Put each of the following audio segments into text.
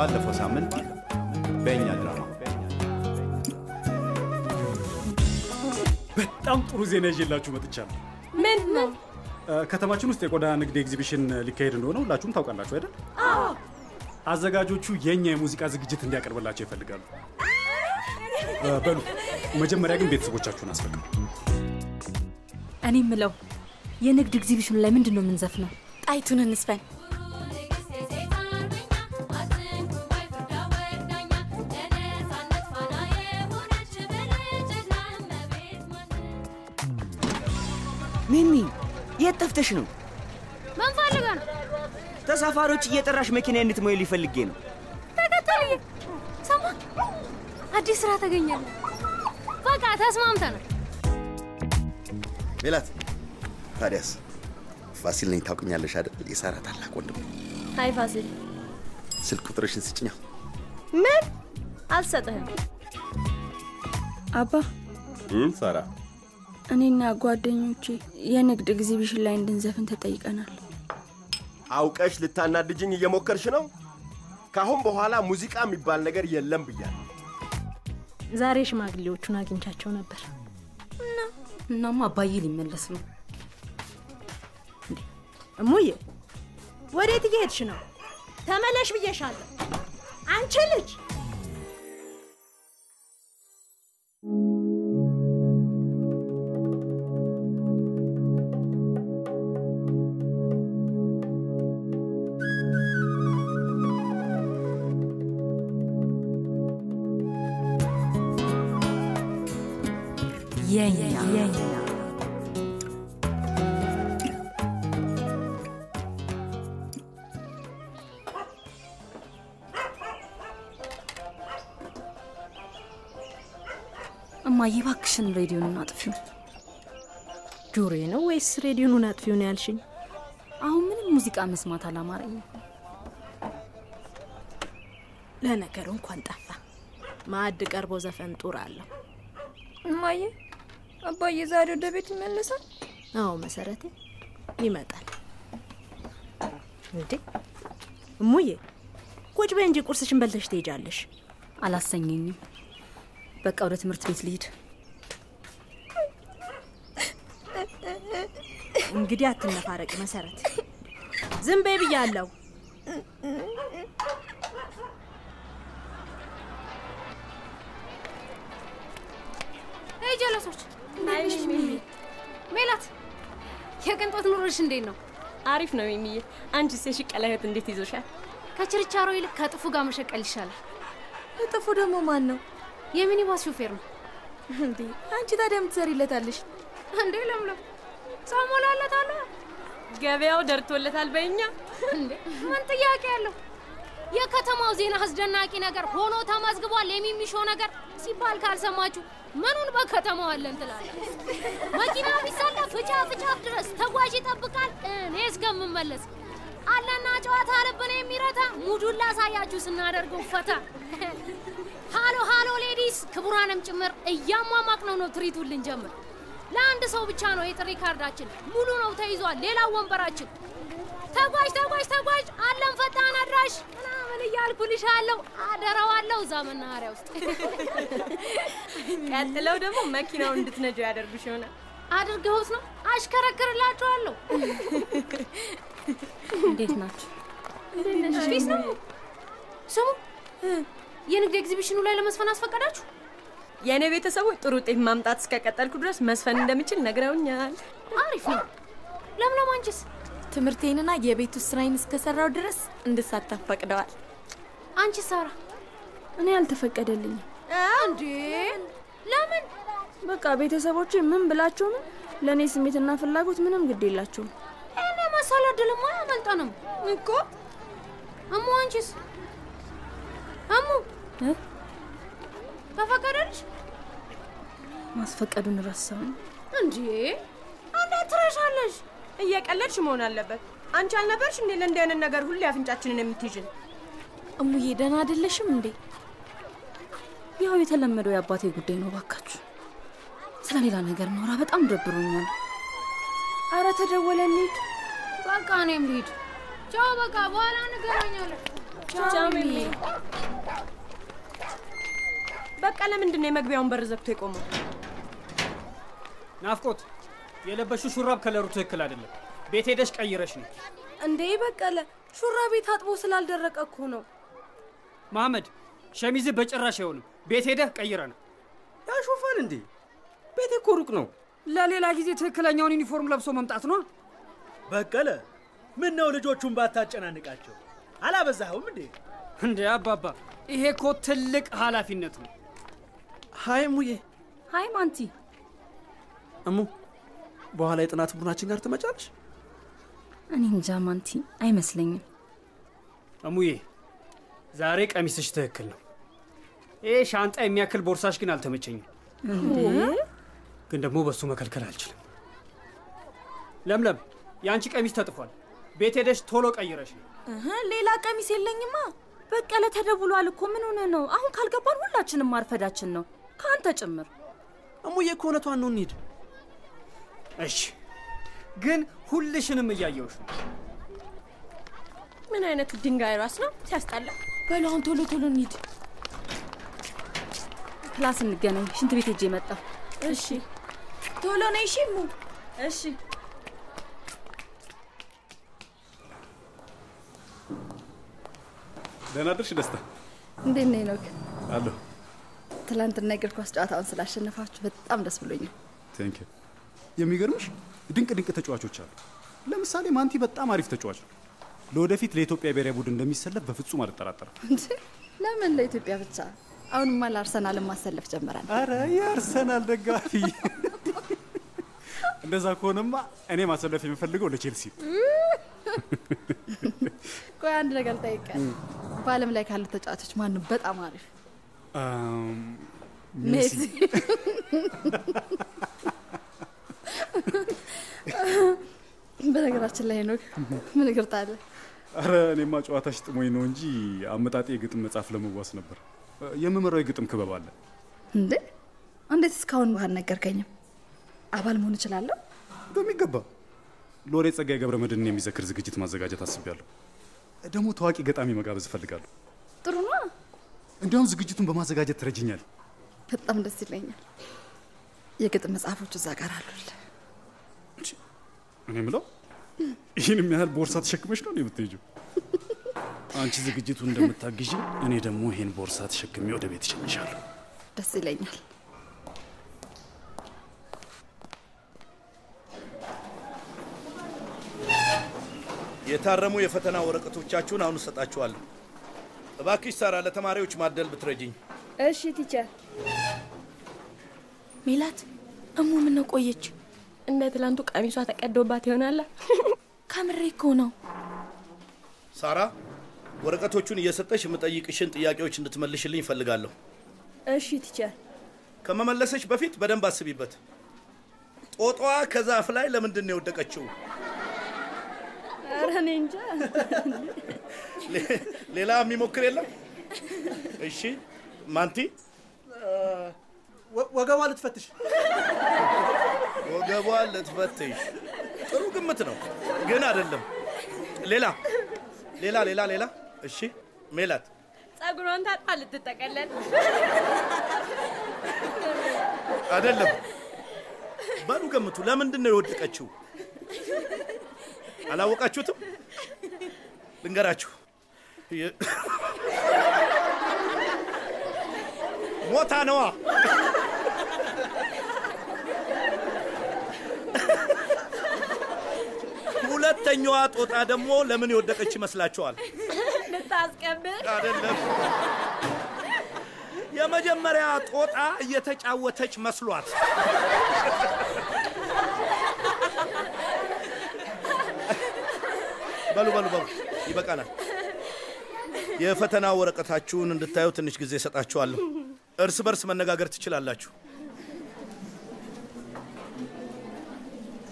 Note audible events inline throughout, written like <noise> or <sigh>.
ባለፈው ሳምንት በእኛ ድራማ በጣም ጥሩ ዜና ይዤላችሁ መጥቻለሁ። ምን ነው? ከተማችን ውስጥ የቆዳ ንግድ ኤግዚቢሽን ሊካሄድ እንደሆነ ሁላችሁም ታውቃላችሁ አይደል? አዘጋጆቹ የእኛ የሙዚቃ ዝግጅት እንዲቀርብላቸው ይፈልጋሉ። በሉ መጀመሪያ ግን ቤተሰቦቻችሁን አስፈቅዱ። እኔ ምለው የንግድ ኤግዚቢሽኑ ላይ ምንድን ነው የምንዘፍነው? ጣይቱን እንስፈን። የት ጠፍተሽ ነው? ምን ፈልገ ነው? ተሳፋሪዎች እየጠራሽ መኪና እንድትሞይ ሊፈልጌ ነው። ተከተልዬ ሰማ፣ አዲስ ስራ ተገኘለ። በቃ ተስማምተናል። ሜላት፣ ታዲያስ ፋሲል ነኝ ታውቂኛለሽ አይደል? የሳራ ታላቅ ወንድም። Hi ፋሲል። ስልክ ቁጥርሽን ስጭኛ። ምን አልሰጥህም። አባ ሳራ፣ እኔና ጓደኞቼ የንግድ ኤግዚቢሽን ላይ እንድንዘፍን ተጠይቀናል። አውቀሽ ልታናድጅኝ እየሞከርሽ ነው። ከአሁን በኋላ ሙዚቃ የሚባል ነገር የለም ብያለሁ። ዛሬ ሽማግሌዎቹን አግኝቻቸው ነበር። እናማ አባዬ ሊመለስ ነው። እሙዬ ወዴት እየሄድሽ ነው? ተመለሽ ብዬሻለሁ። አንቺ ልጅ የኛ እማዬ እባክሽን ሬዲዮን አጥፊው። ጆሮዬ ነው ወይስ ሬዲዮኑን አጥፊው ነው ያልሽኝ? አሁን ምንም ሙዚቃ መስማት አላማረኝም። ለነገሩ እንኳን ጠፋ። ማዕድ ቀርቦ ዘፈን ጡር አለው። እማዬ አባዬ ዛሬ ወደ ቤት ይመለሳል? አዎ መሰረቴ ይመጣል። እንዴ እሙዬ ቁጭ በይ እንጂ ቁርስሽን በልተሽ ትሄጃለሽ። አላሰኘኝም። በቃ ወደ ትምህርት ቤት ልሂድ። እንግዲህ አትነፋረቅ መሰረት። ዝም በይ ብያለሁ። ይ ጀለሶች ሜላት፣ የቅንጦት ኑሮሽ እንዴት ነው? አሪፍ ነው የሚዬ። አንቺስ የሽቀላ ህይወት እንዴት ይዞሻል? ከችርቻሮ ይልቅ ከጥፉ ጋር መሸቀል ይሻላል። እጥፉ ደግሞ ማን ነው የሚኒባስ ሹፌር ነው እንዴ? አንቺ ታዲያ የምትሰሪለታለሽ እንዴ? ለምለም ጻሞላለታለሁ። ገበያው ደርቶለታል በእኛ እንዴ ምን ጥያቄ ያለው? የከተማው ዜና አስደናቂ ነገር ሆኖ ተመዝግቧል። የሚሚሾ ነገር ሲባል ካልሰማችሁ ምኑን በከተማው አለን ትላለ። መኪና ቢሳለፍ ጫፍ ጫፍ ድረስ ተጓዥ ይጠብቃል። እኔ እስከምመለስ አለና ጨዋታ ልብን የሚረታ ሙዱን ላሳያችሁ ስናደርገው ፈታ። ሃሎ ሃሎ ሌዲስ ክቡራንም ጭምር እያሟሟቅ ነው ነው ትርኢቱን ልንጀምር። ለአንድ ሰው ብቻ ነው የጥሪ ካርዳችን ሙሉ ነው ተይዟል። ሌላው ወንበራችን ተጓዥ ተጓዥ ተጓዥ አለን ፈጣን አድራሽ ምናምን እያልኩልሻለሁ። አደራዋለሁ እዛ መናኸሪያ ውስጥ ቀጥለው ደግሞ መኪናውን እንድትነጂው ያደርጉሽ ይሆናል። አድርገውት ነው አሽከረክርላችኋለሁ። እንዴት ናችሁ? Peace ነው። ስሙ የንግድ ኤግዚቢሽኑ ላይ ለመዝፈን አስፈቀዳችሁ? የእኔ ቤተሰቦች ጥሩ ውጤት ማምጣት እስከቀጠልኩ ድረስ መዝፈን እንደምችል ነግረውኛል። አሪፍ ነው። ለምለም አንቺስ? ትምህርቴንና የቤት ውስጥ ስራዬን እስከሰራው ድረስ እንድሳተፍ ፈቅደዋል። አንቺ ሳራ? እኔ አልተፈቀደልኝም። እንዴ ለምን? በቃ ቤተሰቦቼ ምን ብላቸው ምን ለእኔ ስሜትና ፍላጎት ምንም ግድ የላቸውም። እኔ መሰለ ድልማ አያመልጠንም እኮ። እሙ አንቺስ? እሙ ተፈቀደልሽ? ማስፈቀዱን ረሳሁኝ። እንዴ እንዴት ትረሻለሽ? እየቀለድሽ መሆን አለበት። አንቺ አልነበርሽ እንዴ ለእንዲህ አይነት ነገር ሁሌ አፍንጫችንን የምትይዥን? እሙዬ ደህና አይደለሽም እንዴ? ያው የተለመደው የአባቴ ጉዳይ ነው። ባካችሁ ስለ ሌላ ነገር ኖራ በጣም ደብሮኛል። አረ ተደወለ እንሂድ። በቃ እኔም ልሂድ። ቻው። በቃ በኋላ እንገናኛለን። ቻው በቃ ለምንድን ነው የመግቢያውን በር ዘግቶ የቆመው? ናፍቆት የለበሽው ሹራብ ከለሩ ትክክል አይደለም። ቤት ሄደሽ ቀይረሽ ነው። እንዴ በቀለ ሹራቤ ታጥቦ ስላልደረቀ እኮ ነው። መሐመድ ሸሚዝ በጭራሽ አይሆንም። ቤት ሄደህ ቀይረ ነው። ያሾፋል እንዴ? ቤቴ እኮ ሩቅ ነው። ለሌላ ጊዜ ትክክለኛውን ዩኒፎርም ለብሶ መምጣት ነው። በቀለ ምን ነው ልጆቹን ባታጨናንቃቸው? አላበዛኸውም እንዴ? እንዴ አባባ፣ ይሄ እኮ ትልቅ ኃላፊነት ነው። Hi ሙዬ። Hi ማንቲ። እሙ በኋላ የጥናት ቡድናችን ጋር ትመጫለሽ? እኔ እንጃ ማንቲ፣ አይመስለኝም። እሙዬ ዛሬ ቀሚስሽ ትክክል ነው። ይሄ ሻንጣ የሚያክል ቦርሳሽ ግን አልተመቸኝም። ግን ደግሞ በሱ መከልከል አልችልም። ለምለም የአንቺ ቀሚስ ተጥፏል። ቤት ሄደሽ ቶሎ ቀይረሽ ነው። ሌላ ቀሚስ የለኝማ። በቀለ ተደውሏል እኮ ምን ሆነህ ነው? አሁን ካልገባን ሁላችንም ማርፈዳችን ነው፣ ከአንተ ጭምር። እሙዬ እኮ እውነቷን ነው፣ እንሂድ። እሺ፣ ግን ሁልሽንም እያየውሽ ነው። ምን አይነቱ ድንጋይ ራስ ነው ሲያስጠላ። በሉ አሁን ቶሎ ቶሎ እንሂድ። class እንገናኝ። ሽንት ቤት ሄጄ መጣሁ። እሺ ቶሎ ነይ እሺ እሙ። እሺ ደህና አደርሽ ደስታ? እንዴት ነህ ኖክ? አለሁ። ትላንትና የእግር ኳስ ጨዋታውን ስላሸነፋችሁ በጣም ደስ ብሎኛል። Thanks የሚገርምሽ ድንቅ ድንቅ ተጫዋቾች አሉ። ለምሳሌ ማንቲ በጣም አሪፍ ተጫዋች ነው። ለወደፊት ለኢትዮጵያ ብሔራዊ ቡድን እንደሚሰለፍ በፍጹም አልጠራጠርም። ለምን ለኢትዮጵያ ብቻ? አሁንማ ለአርሰናልን ማሰለፍ ጀመራል። አረ የአርሰናል ደጋፊ እንደዛ ከሆነማ እኔ ማሰለፍ የምፈልገው ለቼልሲ ቆይ አንድ ነገር ልጠይቅህ። በዓለም ላይ ካሉ ተጫዋቾች ማነው በጣም አሪፍ? ሜሲ። በነገራችን ላይ ኖክ ምን እግርት አለ? አረ እኔማ ጨዋታሽ ጥሞኝ ነው እንጂ አመጣጤ የግጥም መጽሐፍ ለመዋስ ነበር። የምመራው የግጥም ክበብ አለ። እንዴ እንዴት እስካሁን አልነገርከኝም? አባል መሆን እችላለሁ? በሚገባ ሎሬት ጸጋዬ ገብረ መድኅንን የሚዘክር ዝግጅት ማዘጋጀት አስቤያለሁ። ደግሞ ታዋቂ ገጣሚ መጋበዝ እፈልጋለሁ። ጥሩ ነው። እንዲያውም ዝግጅቱን በማዘጋጀት ትረጅኛል። በጣም ደስ ይለኛል። የግጥም መጽሐፎች እዛ ጋር አሉል። እኔ ምለው ይህንም ያህል ቦርሳ ተሸክመሽ ነው የምትሄጂው? አንቺ ዝግጅቱ እንደምታግዢ፣ እኔ ደግሞ ይህን ቦርሳ ተሸክሜ ወደ ቤት እሸኝሻለሁ። ደስ ይለኛል። የታረሙ የፈተና ወረቀቶቻችሁን አሁን እሰጣችኋለሁ። እባክሽ ሳራ፣ ለተማሪዎች ማደል ብትረጅኝ። እሺ ቲቸር። ሜላት እሙ ምን ነው ቆየች? እንደ ትላንቱ ቀሚሷ ተቀዶባት ይሆናላ። ከምሬ እኮ ነው። ሳራ፣ ወረቀቶቹን እየሰጠሽ የምጠይቅሽን ጥያቄዎች እንድትመልሽልኝ እፈልጋለሁ። እሺ ቲቸር። ከመመለሰች በፊት በደንብ አስቢበት። ጦጧ ከዛፍ ላይ ለምንድን ነው የወደቀችው? ኧረ እኔ እንጃ። ሌላ የሚሞክር የለም? እሺ ማንቲ፣ ወገቧ ልትፈትሽ። ወገቧ ልትፈትሽ። ጥሩ ግምት ነው፣ ግን አይደለም። ሌላ ሌላ ሌላ ሌላ። እሺ ሜላት፣ ጸጉሯን ታጣ ልትጠቀለል አይደለም። በሉ ገምቱ። ለምንድን ነው የወደቀችው? አላወቃችሁትም? ልንገራችሁ። ሞታ ነዋ። ሁለተኛዋ ጦጣ ደግሞ ለምን የወደቀች ይመስላችኋል? ልታስቀብር አይደለም። የመጀመሪያ ጦጣ እየተጫወተች መስሏት በሉ በሉ በሉ፣ ይበቃናል። የፈተና ወረቀታችሁን እንድታዩ ትንሽ ጊዜ እሰጣችኋለሁ። እርስ በርስ መነጋገር ትችላላችሁ።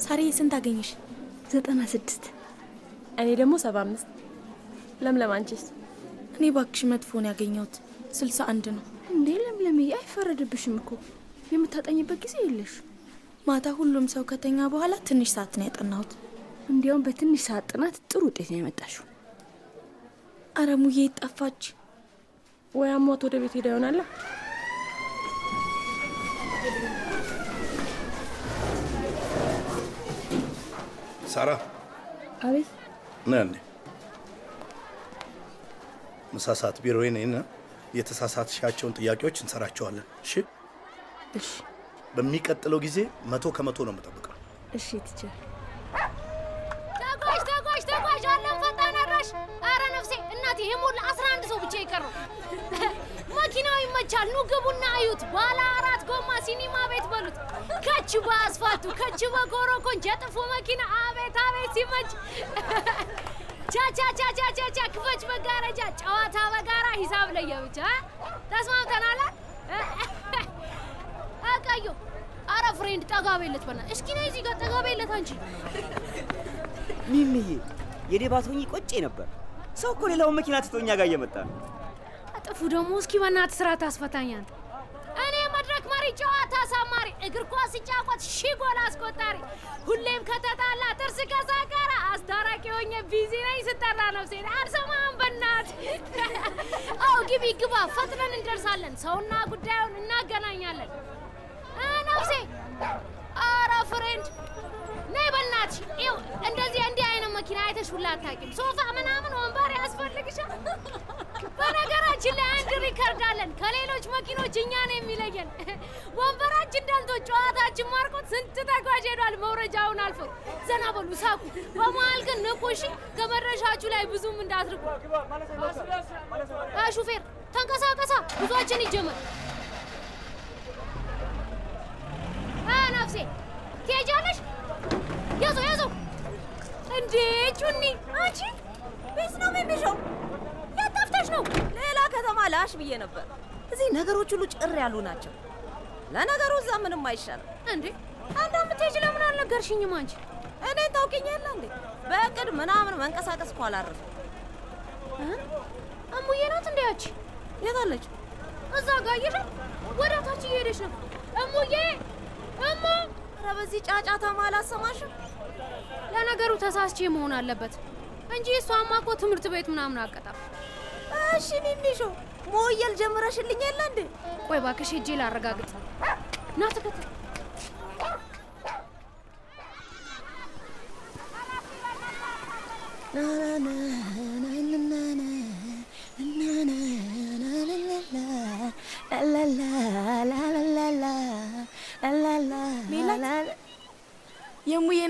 ሳሪ ስንት አገኘሽ? ዘጠና ስድስት እኔ ደግሞ ሰባ አምስት ለምለም አንቺስ? እኔ ባክሽ መጥፎን ያገኘሁት ስልሳ አንድ ነው። እንዴ ለምለምዬ አይፈረድብሽም እኮ የምታጠኝበት ጊዜ የለሽ። ማታ ሁሉም ሰው ከተኛ በኋላ ትንሽ ሰዓት ነው ያጠናሁት። እንዲያውም በትንሽ ሰዓት ጥናት ጥሩ ውጤት ነው የመጣሽው። አረ ሙዬ ጠፋች። ወይ አሟት ወደ ቤት ሄዳ ይሆናላ። ሳራ አቤት ና እንዴ ምሳ ሰዓት ቢሮዬ የተሳሳትሻቸውን ጥያቄዎች እንሰራቸዋለን። እሺ እሺ በሚቀጥለው ጊዜ መቶ ከመቶ ነው የምጠብቀው። እሺ teacher። ተጓዥ ተጓዥ ተጓዥ አለን ፈጣን አድራሽ። አረ ነፍሴ እናቴ ይሄ ሞላ አስራ አንድ ሰው ብቻ የቀረው መኪናው ይመቻል። ኑ ግቡና አዩት። ባለ አራት ጎማ ሲኒማ ቤት በሉት። ከች በአስፋልቱ ከች በኮረኮንች የጥፉ መኪና አቤት አቤት ሲመች ቻቻቻቻቻቻ ክፈች መጋረጃ ጨዋታ በጋራ ሂሳብ ለየብቻ ተስማምተናል። አቃዮ አረ friend ጠጋ በለት በና እስኪ ነይ እዚህ ጋር ጠጋ አንቺ ሚሚዬ ሆኜ ቆጬ ነበር። ሰው እኮ ሌላውን መኪና ትቶ እኛ ጋር እየመጣ ነው። ጥፉ ደግሞ እስኪ በእናትህ ስራ ታስፈታኛል። እኔ መድረክ መሪ፣ ጨዋታ አሳማሪ፣ እግር ኳስ ሲጫወት ሺህ ጎል አስቆጣሪ፣ ሁሌም ከተጣላ ጥርስ ከሳቀረ አስታራቂ ሆኜ busy ነኝ ስጠራ ነፍሴ አልሰማም በናት አዎ ግቢ ግባ፣ ፈጥነን እንደርሳለን። ሰውና ጉዳዩን እናገናኛለን። ነፍሴ አረ friend ነይ ይኸው እንደዚህ እንዲህ መኪና አይተሽ ሁላ አታውቂም። ሶፋ ምናምን ወንበር ያስፈልግሻል። <laughs> በነገራችን ላይ አንድ record አለን ከሌሎች መኪኖች እኛን የሚለየን ወንበራችን ደልቶ ጨዋታችን ማርኮት ስንት ተጓዥ ሄዷል መውረጃውን አልፎ። ዘና በሉ ሳቁ። በመሀል ግን ንቁ እሺ። ከመድረሻችሁ ላይ ብዙም እንዳትርቁ። ሹፌር ተንቀሳቀሳ፣ ጉዟችን ይጀመር። አ ነፍሴ ትሄጃለሽ? ያዘው ያዘው። እንዴ ጩኒ አንቺ ቤት ነው የሚሻው የት ጠፍተሽ ነው? ሌላ ከተማ ላሽ ብዬ ነበር። እዚህ ነገሮች ሁሉ ጭር ያሉ ናቸው። ለነገሩ እዛ ምንም አይሻልም። እንዴ አንዷ የምትሄጂ ለምን አልነገርሽኝም አንቺ? እኔን ታውቂኝ የለ እንዴ? በእቅድ ምናምን መንቀሳቀስ እኮ አላረፍም። እሙዬ ናት እንዴ ያቺ? የት አለች? እዛ ጋ አየሻት? ወደ ታች እየሄደች ነው። እሙዬ እሙ! ኧረ በዚህ ጫጫታ አላሰማሽም? ለነገሩ ተሳስቼ መሆን አለበት እንጂ እሷማ እኮ ትምህርት ቤት ምናምን አቀጣም። እሺ ሚሚሾ ሞየል ጀምረሽልኝ የለ እንዴ? ቆይ እባክሽ ሄጄ ላረጋግጥ። ና ተከተል። ሜላት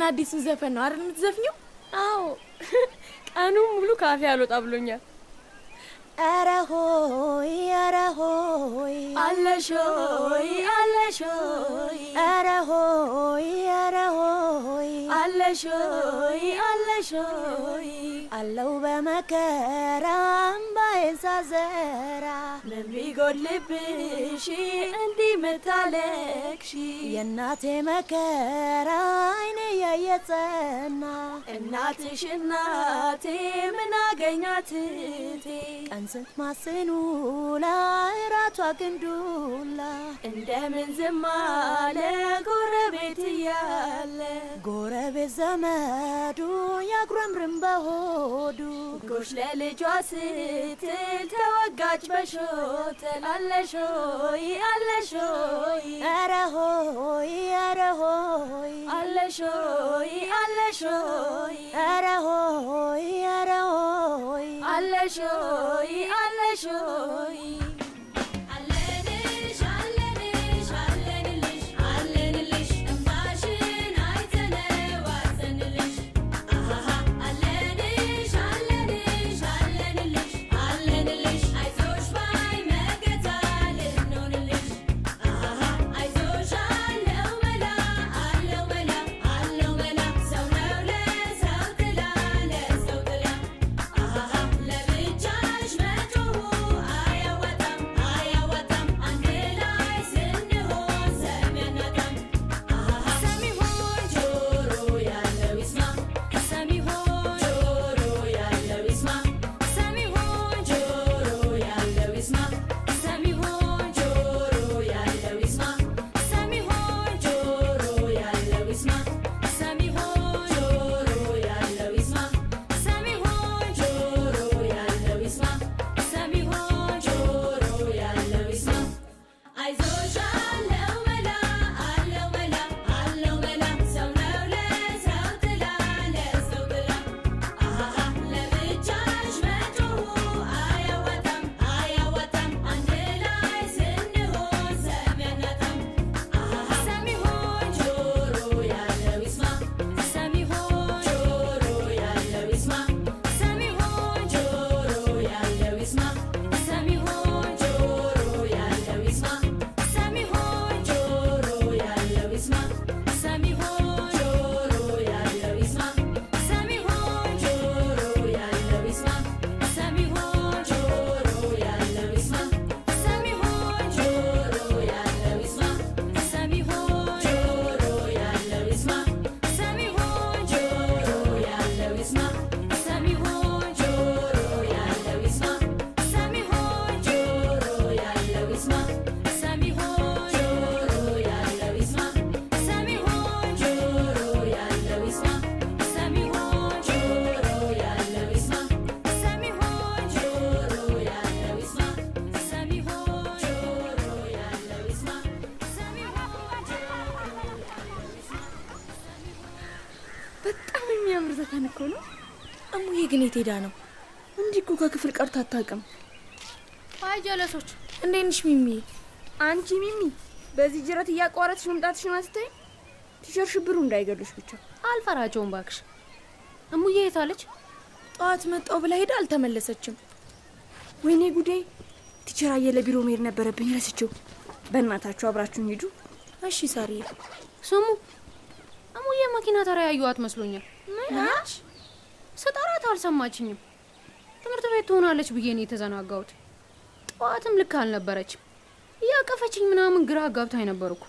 አዲሱን ዘፈን ነው አይደል የምትዘፍኘው? አዎ። <laughs> ቀኑን ሙሉ ካፌ አልወጣ ብሎኛል። ኧረ ሆይ ኧረ ሆይ። አለሽ ሆይ አለሽ ሆይ። ኧረ ሆይ ኧረ ሆይ። አለሽ ሆይ አለሽ ሆይ። አለው በመከራ እምባዬን ሳዘራ ምን ቢጎድልብሽ እንዲህ ምታለቅሺ የእናቴ መከራ አይኔ ያየ ጸና እናትሽ እናቴ ምን አገኛት ቀን ስትማስኑ ላይ ራቷ ግንዱላ። እንደምን ዝም አለ ጎረቤት እያለ? ጎረቤት ዘመዱ ያጉረምርም በሆዱ። ጎሽ ለልጇ ስትል ተወጋች በሾተል አለሽ ሆይ አለሽ ሆይ ኧረ ሆይ ኧረ ሆይ አለሽ ሆይ አለሽ ሆይ ኧረ ሆይ ኧረ ሆይ አለሽ በጣም የሚያምር ዘፈን እኮ ነው። እሙዬ ግን የት ሄዳ ነው? እንዲህ እኮ ከክፍል ቀርታ አታውቅም። አይ ጀለሶች፣ እንዴት ነሽ ሚሚ? አንቺ ሚሚ በዚህ ጅረት እያቋረጥሽ መምጣትሽን አትታይ? Teacher ሽብሩ እንዳይገሉሽ ብቻ። አልፈራቸውም ባክሽ። እሙዬ የት አለች? ጠዋት መጣሁ ብላ ሄዳ አልተመለሰችም። ወይኔ ጉዴ! Teacher አየለ ቢሮ መሄድ ነበረብኝ፣ ረስቼው። በእናታችሁ አብራችሁን ሂዱ። እሺ ሳርዬ። ስሙ እሙዬ መኪና ተለያዩዋት መስሎኛል። ምንሽ? ስጠራት አልሰማችኝም። ትምህርት ቤት ትሆናለች ብዬ ነው የተዘናጋሁት። ጠዋትም ልክ አልነበረችም። እያቀፈችኝ ምናምን ግራ አጋብታኝ ነበር እኮ።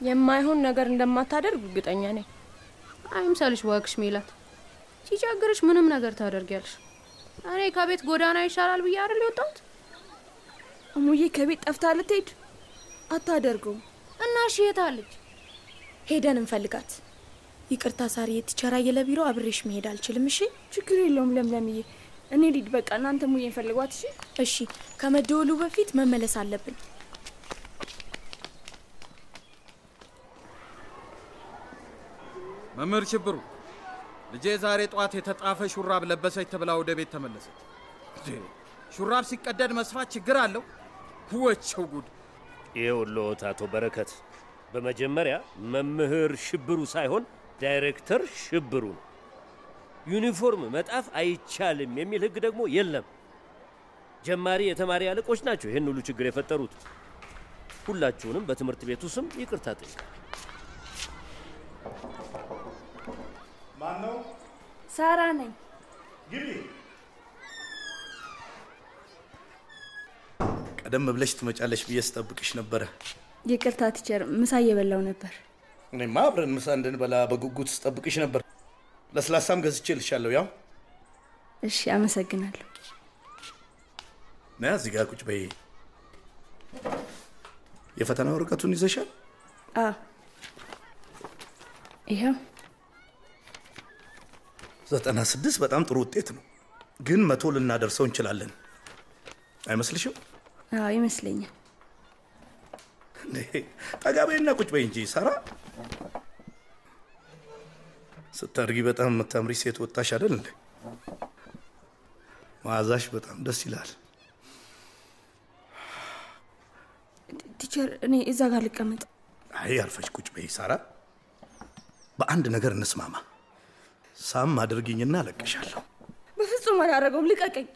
የማይሆን ነገር እንደማታደርግ እርግጠኛ ነኝ። አይምሰልሽ እባክሽ ሜላት፣ ሲቸግርሽ ምንም ነገር ታደርጊያለሽ። እኔ ከቤት ጎዳና ይሻላል ብዬ አይደል የወጣሁት? እሙዬ ከቤት ጠፍታ ልትሄድ አታደርገውም። እና እሺ የት አለች? ሄደን እንፈልጋት። ይቅርታ ሳርዬ፣ Teacher አየለ ቢሮ አብሬሽ መሄድ አልችልም። እሺ፣ ችግር የለውም ለምለምዬ። እኔ ልሂድ በቃ እናንተ ሙዬን ፈልጓት። እሺ፣ እሺ። ከመደወሉ በፊት መመለስ አለብን። መምህር ሽብሩ ልጄ ዛሬ ጠዋት የተጣፈ ሹራብ ለበሰች ተብላ ወደ ቤት ተመለሰች። ሹራብ ሲቀደድ መስፋት ችግር አለው? ወቸው ጉድ! ይኸውልዎት አቶ በረከት፣ በመጀመሪያ መምህር ሽብሩ ሳይሆን ዳይሬክተር ሽብሩ ነው። ዩኒፎርም መጣፍ አይቻልም የሚል ሕግ ደግሞ የለም። ጀማሪ የተማሪ አለቆች ናቸው ይህን ሁሉ ችግር የፈጠሩት። ሁላችሁንም በትምህርት ቤቱ ስም ይቅርታ ጠይቃል። ማን ነው? ሳራ ነኝ። ግቢ። ቀደም ብለሽ ትመጫለሽ ብዬ ስጠብቅሽ ነበረ። ይቅርታ teacher፣ ምሳ እየበላሁ ነበር። እኔማ አብረን ምሳ እንድንበላ በጉጉት ስጠብቅሽ ነበር። ለስላሳም ገዝቼ ልሻለሁ። ያው እሺ፣ አመሰግናለሁ። ነያ እዚህ ጋር ቁጭ በይ። የፈተና ወረቀቱን ይዘሻል? አ ይኸው ዘጠና ስድስት በጣም ጥሩ ውጤት ነው፣ ግን መቶ ልናደርሰው እንችላለን አይመስልሽም? አዎ ይመስለኛል። ጠጋ በይና ቁጭ በይ እንጂ ሳራ። ስታድጊ በጣም የምታምሪ ሴት ወጣሽ አይደል እንዴ? መዓዛሽ በጣም ደስ ይላል። Teacher፣ እኔ እዛ ጋር ልቀመጥ። አይ አርፈሽ ቁጭ በይ ሳራ። በአንድ ነገር እንስማማ። ሳም አድርጊኝና አለቅሻለሁ። በፍጹም አላደረገውም። ልቀቀኝ።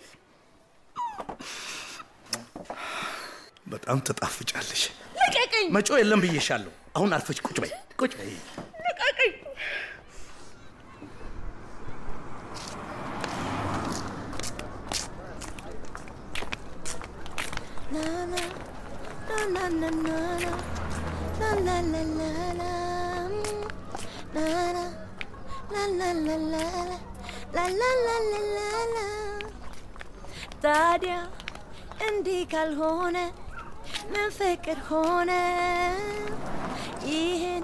በጣም ትጣፍጫለሽ። ልቀቀኝ። መጮ የለም ብዬሻለሁ። አሁን አርፈሽ ቁጭ በይ፣ ቁጭ በይ። Dadia عندي كالهونة من فكر هونة يهن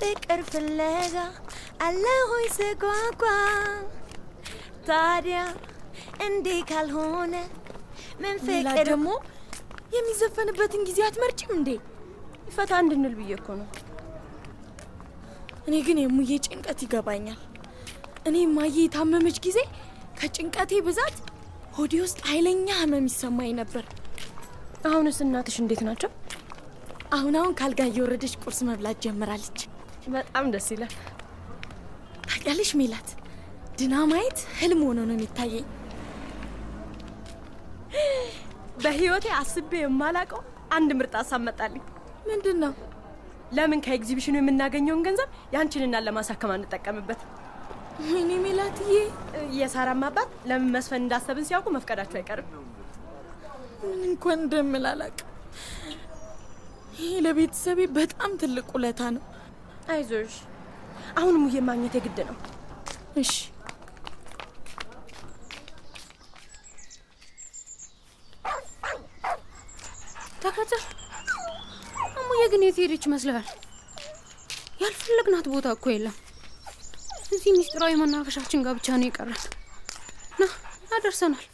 فكر في اللغة الله يسقوكوا تاريا عندي كالهونة من فكر لا የሚዘፈንበትን ጊዜ አትመርጭም እንዴ? ፈታ እንድንል ብዬ እኮ ነው። እኔ ግን የሙዬ ጭንቀት ይገባኛል። እኔ ማዬ የታመመች ጊዜ ከጭንቀቴ ብዛት ሆዴ ውስጥ ኃይለኛ ህመም ይሰማኝ ነበር። አሁንስ እናትሽ እንዴት ናቸው? አሁን አሁን ካልጋ እየወረደች ቁርስ መብላት ጀምራለች። በጣም ደስ ይላል። ታውቂያለሽ ሜላት፣ ድና ማየት ህልም ሆኖ ነው የሚታየኝ። በህይወቴ አስቤ የማላቀው አንድ ምርጥ ሀሳብ መጣልኝ። ምንድን ነው? ለምን ከኤግዚቢሽኑ የምናገኘውን ገንዘብ ያንቺን እናት ለማሳከም አንጠቀምበት? ወይኔ ሜላትዬ፣ የሳራም አባት ለምን መስፈን እንዳሰብን ሲያውቁ መፍቀዳቸው አይቀርም። ምን እንኳን እንደምል አላውቅም። ይሄ ለቤተሰቤ በጣም ትልቅ ውለታ ነው። አይዞሽ፣ አሁን ሙዬ ማግኘት የግድ ነው። እሺ ተከተል። እሙዬ ግን የት ሄደች ይመስልሃል? ያልፈለግናት ቦታ እኮ የለም። እዚህ ሚስጥራዊ መናፈሻችን ጋር ብቻ ነው የቀረን። ና ያደርሰናል።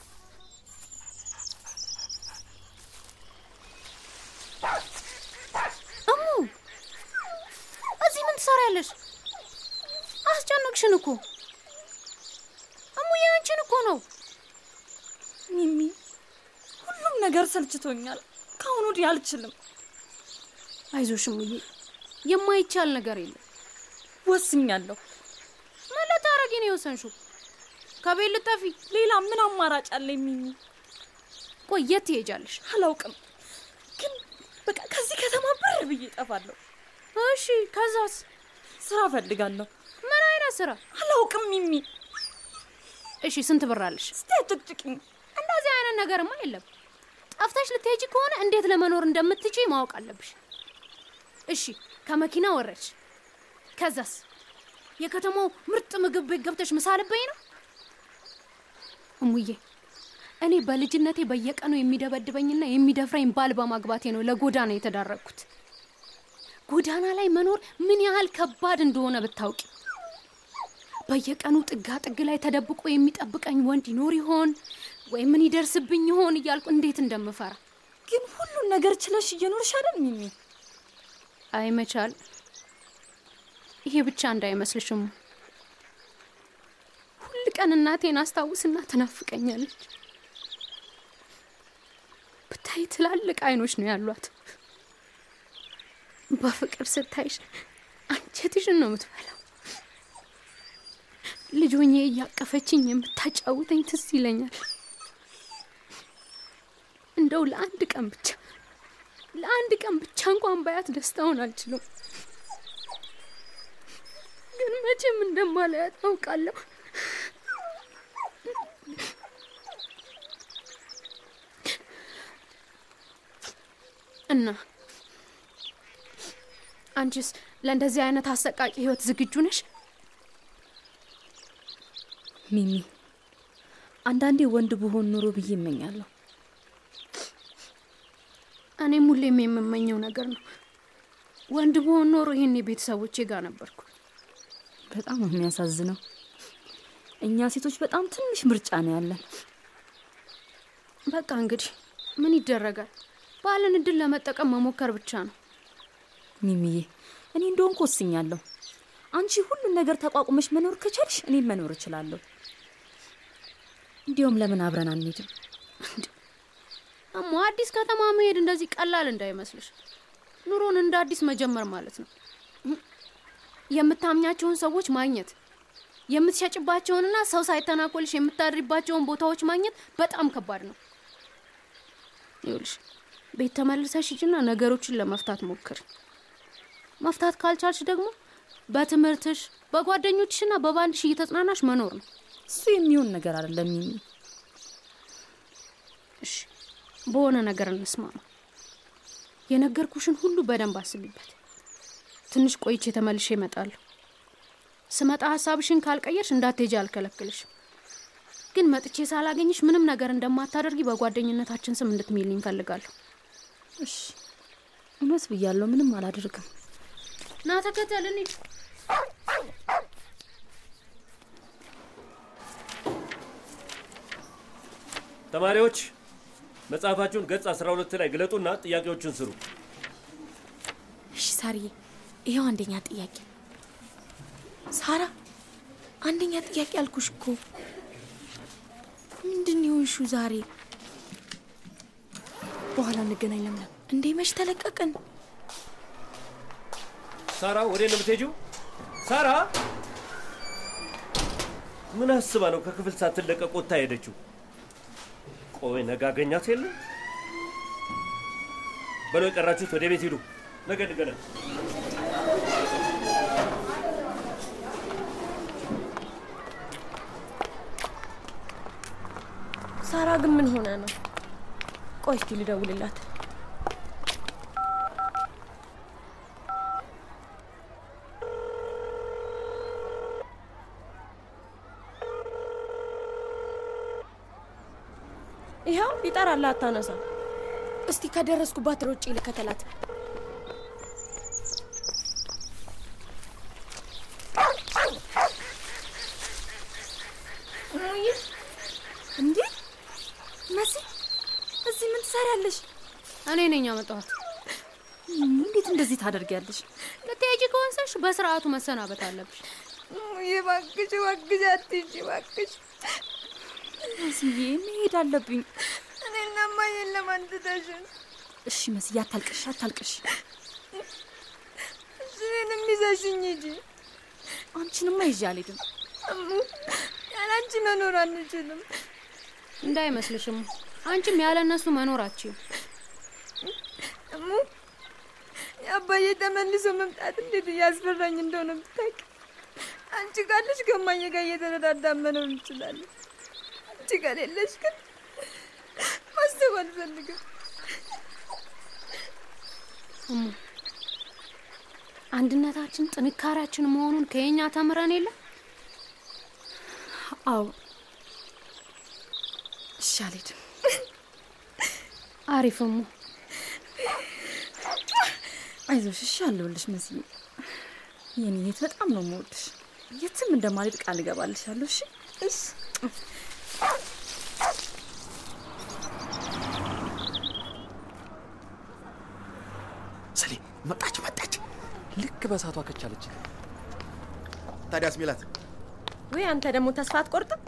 እሙ እዚህ ምን ትሰሪያለሽ? አስጨነቅ ፈለግሽን እኮ እሙዬ፣ አንቺን እኮ ነው። ሚሚ፣ ሁሉም ነገር ሰልችቶኛል። ወዲህ አልችልም። አይዞሽ እሙዬ፣ የማይቻል ነገር የለም። ወስኛለሁ። ምን ልታረጊ ነው የወሰንሽው? ከቤት ልጠፊ? ሌላ ምን አማራጭ አለኝ ሚሚ? ቆይ የት ትሄጃለሽ? አላውቅም፣ ግን በቃ ከዚህ ከተማ ብር ብዬ እጠፋለሁ። እሺ፣ ከዛስ? ስራ እፈልጋለሁ። ምን አይነት ስራ? አላውቅም ሚሚ። እሺ፣ ስንት ብር አለሽ? እስቲ አጭቅጭቅኝ። እንደዚህ አይነት ነገርማ የለም። ጠፍተሽ ልትሄጂ ከሆነ እንዴት ለመኖር እንደምትችይ ማወቅ አለብሽ። እሺ፣ ከመኪና ወረድሽ። ከዛስ? የከተማው ምርጥ ምግብ ቤት ገብተሽ ምሳ ልትበይ ነው? እሙዬ፣ እኔ በልጅነቴ በየቀኑ የሚደበድበኝና የሚደፍረኝ ባል በማግባቴ ነው ለጎዳና የተዳረግኩት። ጎዳና ላይ መኖር ምን ያህል ከባድ እንደሆነ ብታውቂ። በየቀኑ ጥጋ ጥግ ላይ ተደብቆ የሚጠብቀኝ ወንድ ይኖር ይሆን ወይ ምን ይደርስብኝ ይሆን እያልኩ እንዴት እንደምፈራ። ግን ሁሉን ነገር ችለሽ እየኖርሽ አይደል ሚሚ? አይመቻል። ይሄ ብቻ እንዳይመስልሽም ሁል ቀን እናቴን አስታውስና ትናፍቀኛለች። ብታይ ትላልቅ አይኖች ነው ያሏት። በፍቅር ስታይሽ አንጀትሽን ነው የምትበላው። ልጅ ሆኜ እያቀፈችኝ የምታጫውተኝ ትዝ ይለኛል። እንደው ለአንድ ቀን ብቻ ለአንድ ቀን ብቻ እንኳን ባያት ደስታውን አልችልም። ግን መቼም እንደማላያት አውቃለሁ። እና አንቺስ ለእንደዚህ አይነት አሰቃቂ ህይወት ዝግጁ ነሽ? ሚሚ፣ አንዳንዴ ወንድ ብሆን ኑሮ ብዬ እመኛለሁ። እኔም ሁሌም የምመኘው ነገር ነው። ወንድ ብሆን ኖሮ ይህን የቤተሰቦቼ ጋር ነበርኩ። በጣም ነው የሚያሳዝነው። እኛ ሴቶች በጣም ትንሽ ምርጫ ነው ያለን። በቃ እንግዲህ ምን ይደረጋል፣ ባለን እድል ለመጠቀም መሞከር ብቻ ነው። ሚሚዬ፣ እኔ እንደሆንኩ ወስኛለሁ። አንቺ ሁሉን ነገር ተቋቁመሽ መኖር ከቻልሽ እኔም መኖር እችላለሁ። እንዲሁም ለምን አብረን አንሄድም? እሞ አዲስ ከተማ መሄድ እንደዚህ ቀላል እንዳይመስልሽ። ኑሮን እንደ አዲስ መጀመር ማለት ነው። የምታምኛቸውን ሰዎች ማግኘት፣ የምትሸጭባቸውንና ሰው ሳይተናኮልሽ የምታድሪባቸውን ቦታዎች ማግኘት በጣም ከባድ ነው። ይኸውልሽ ቤት ተመልሰሽ ሂጂና ነገሮችን ለመፍታት ሞክር። መፍታት ካልቻልሽ ደግሞ በትምህርትሽ በጓደኞችሽና በባንድሽ እየተጽናናሽ መኖር ነው። እሱ የሚሆን ነገር አይደለም እሺ በሆነ ነገር እንስማ ነው። የነገርኩሽን ሁሉ በደንብ አስቢበት። ትንሽ ቆይቼ ተመልሼ እመጣለሁ። ስመጣ ሀሳብሽን ካልቀየርሽ እንዳትሄጂ አልከለክልሽም። ግን መጥቼ ሳላገኝሽ ምንም ነገር እንደማታደርጊ በጓደኝነታችን ስም እንድትሚልኝ እፈልጋለሁ። እሺ፣ እውነት ብያለሁ። ምንም አላደርግም። ና ተከተል፣ ተማሪዎች መጽሐፋችሁን ገጽ 12 ላይ ግለጡና ጥያቄዎችን ስሩ። እሺ ሳርዬ፣ ይኸው አንደኛ ጥያቄ። ሳራ፣ አንደኛ ጥያቄ አልኩሽ እኮ። ምንድን የሆንሽው ዛሬ? በኋላ እንገናኝ ለምለም። እንዴ መች ተለቀቅን? ሳራ ወዴት ነው የምትሄጂው? ሳራ ምን አስባ ነው ከክፍል ሳትለቀቅ ወጥታ ሄደችው? ቆይ ነገ አገኛት የለ በሎ የቀራችሁት ወደ ቤት ሂዱ። ነገ እንገናኝ። ሳራ ግን ምን ሆነ ነው? ቆይ እስቲ ልደውልላት። ይጠራል፣ አታነሳ። እስቲ ከደረስኩባት ሮጬ ልከተላት። እንዴ መሲ፣ እዚህ ምን ትሰሪያለሽ? እኔ ነኝ ያመጣኋት። እንዴት እንደዚህ ታደርጊያለሽ? ልትሄጂ ከወንሰሽ በስርዓቱ መሰናበት አለብሽ። እባክሽ እባክሽ አትሂጂ እባክሽ። መስዬ መሄድ አለብኝ። እኔና እማዬን ለማን ትተሽን? እሺ መስዬ አታልቅሽ አታልቅሽ። እሺ እኔንም ይዘሽኝ ሂጂ። አንቺንማ ይዤ አልሄድም። እሙ ያለ አንቺ መኖር አንችልም። እንዳይመስልሽም አንቺም ያለ እነሱ መኖራችሁ እሙ የአባዬ ተመልሶ መምጣት እንዴት እያስፈራኝ እንደሆነ ብታውቂ። አንቺ ካለሽ ከማዬ ጋር እየተረዳዳ መኖር እንችላለን። አንቺ ከሌለሽ ግን ማሰብ አልፈልግም። እሙ አንድነታችን ጥንካሬያችን መሆኑን ከየኛ ተምረን የለ አዎ እሺ አልሄድም። አሪፍ እሙ አይዞሽ እሺ አለሁልሽ መስዬ። የኔ የት በጣም ነው የምወድሽ። የትም እንደማልሄድ ቃል እገባልሻለሁ። እሺ እሺ ልክ በሳቷ ከቻለች። ታዲያስ ሜላት ወይ አንተ ደግሞ ተስፋ አትቆርጥም?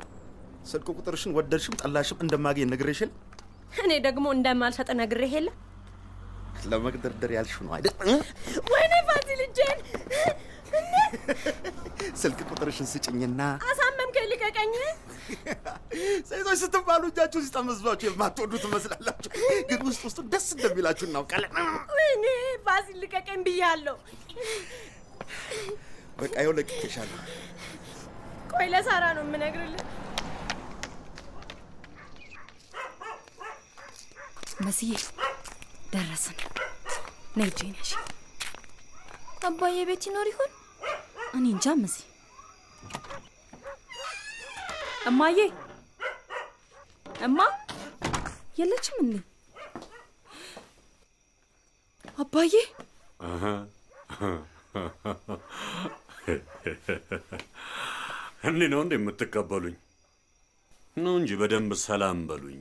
ስልክ ቁጥርሽን ወደድሽም ጠላሽም እንደማገኝ ነግሬሽ የለ? እኔ ደግሞ እንደማልሰጥ ነግሬህ የለ? ለመግደርደር ያልሽው ነው አይደል? ወይኔ ፋሲል እጄን ስልክ ቁጥርሽን ስጭኝና አሳመምከኝ፣ ልቀቀኝ። ሴቶች ስትባሉ እጃችሁ ሲጠመዝባችሁ የማትወዱ ትመስላላችሁ፣ ግን ውስጥ ውስጡ ደስ እንደሚላችሁ እናውቃለን። ወይኔ ፋሲል ልቀቀኝ ብያለሁ። በቃ ይኸው ለቅቄሻለሁ። ቆይ ለሳራ ነው የምነግርልህ። መስዬ ደረስን። ነይ እጄን አባዬ ቤት ይኖር ይሆን? እኔ እንጃ መሲ። እማዬ እማ የለችም እንዴ? አባዬ እንዲህ ነው እንደ የምትቀበሉኝ ነው እንጂ በደንብ ሰላም በሉኝ።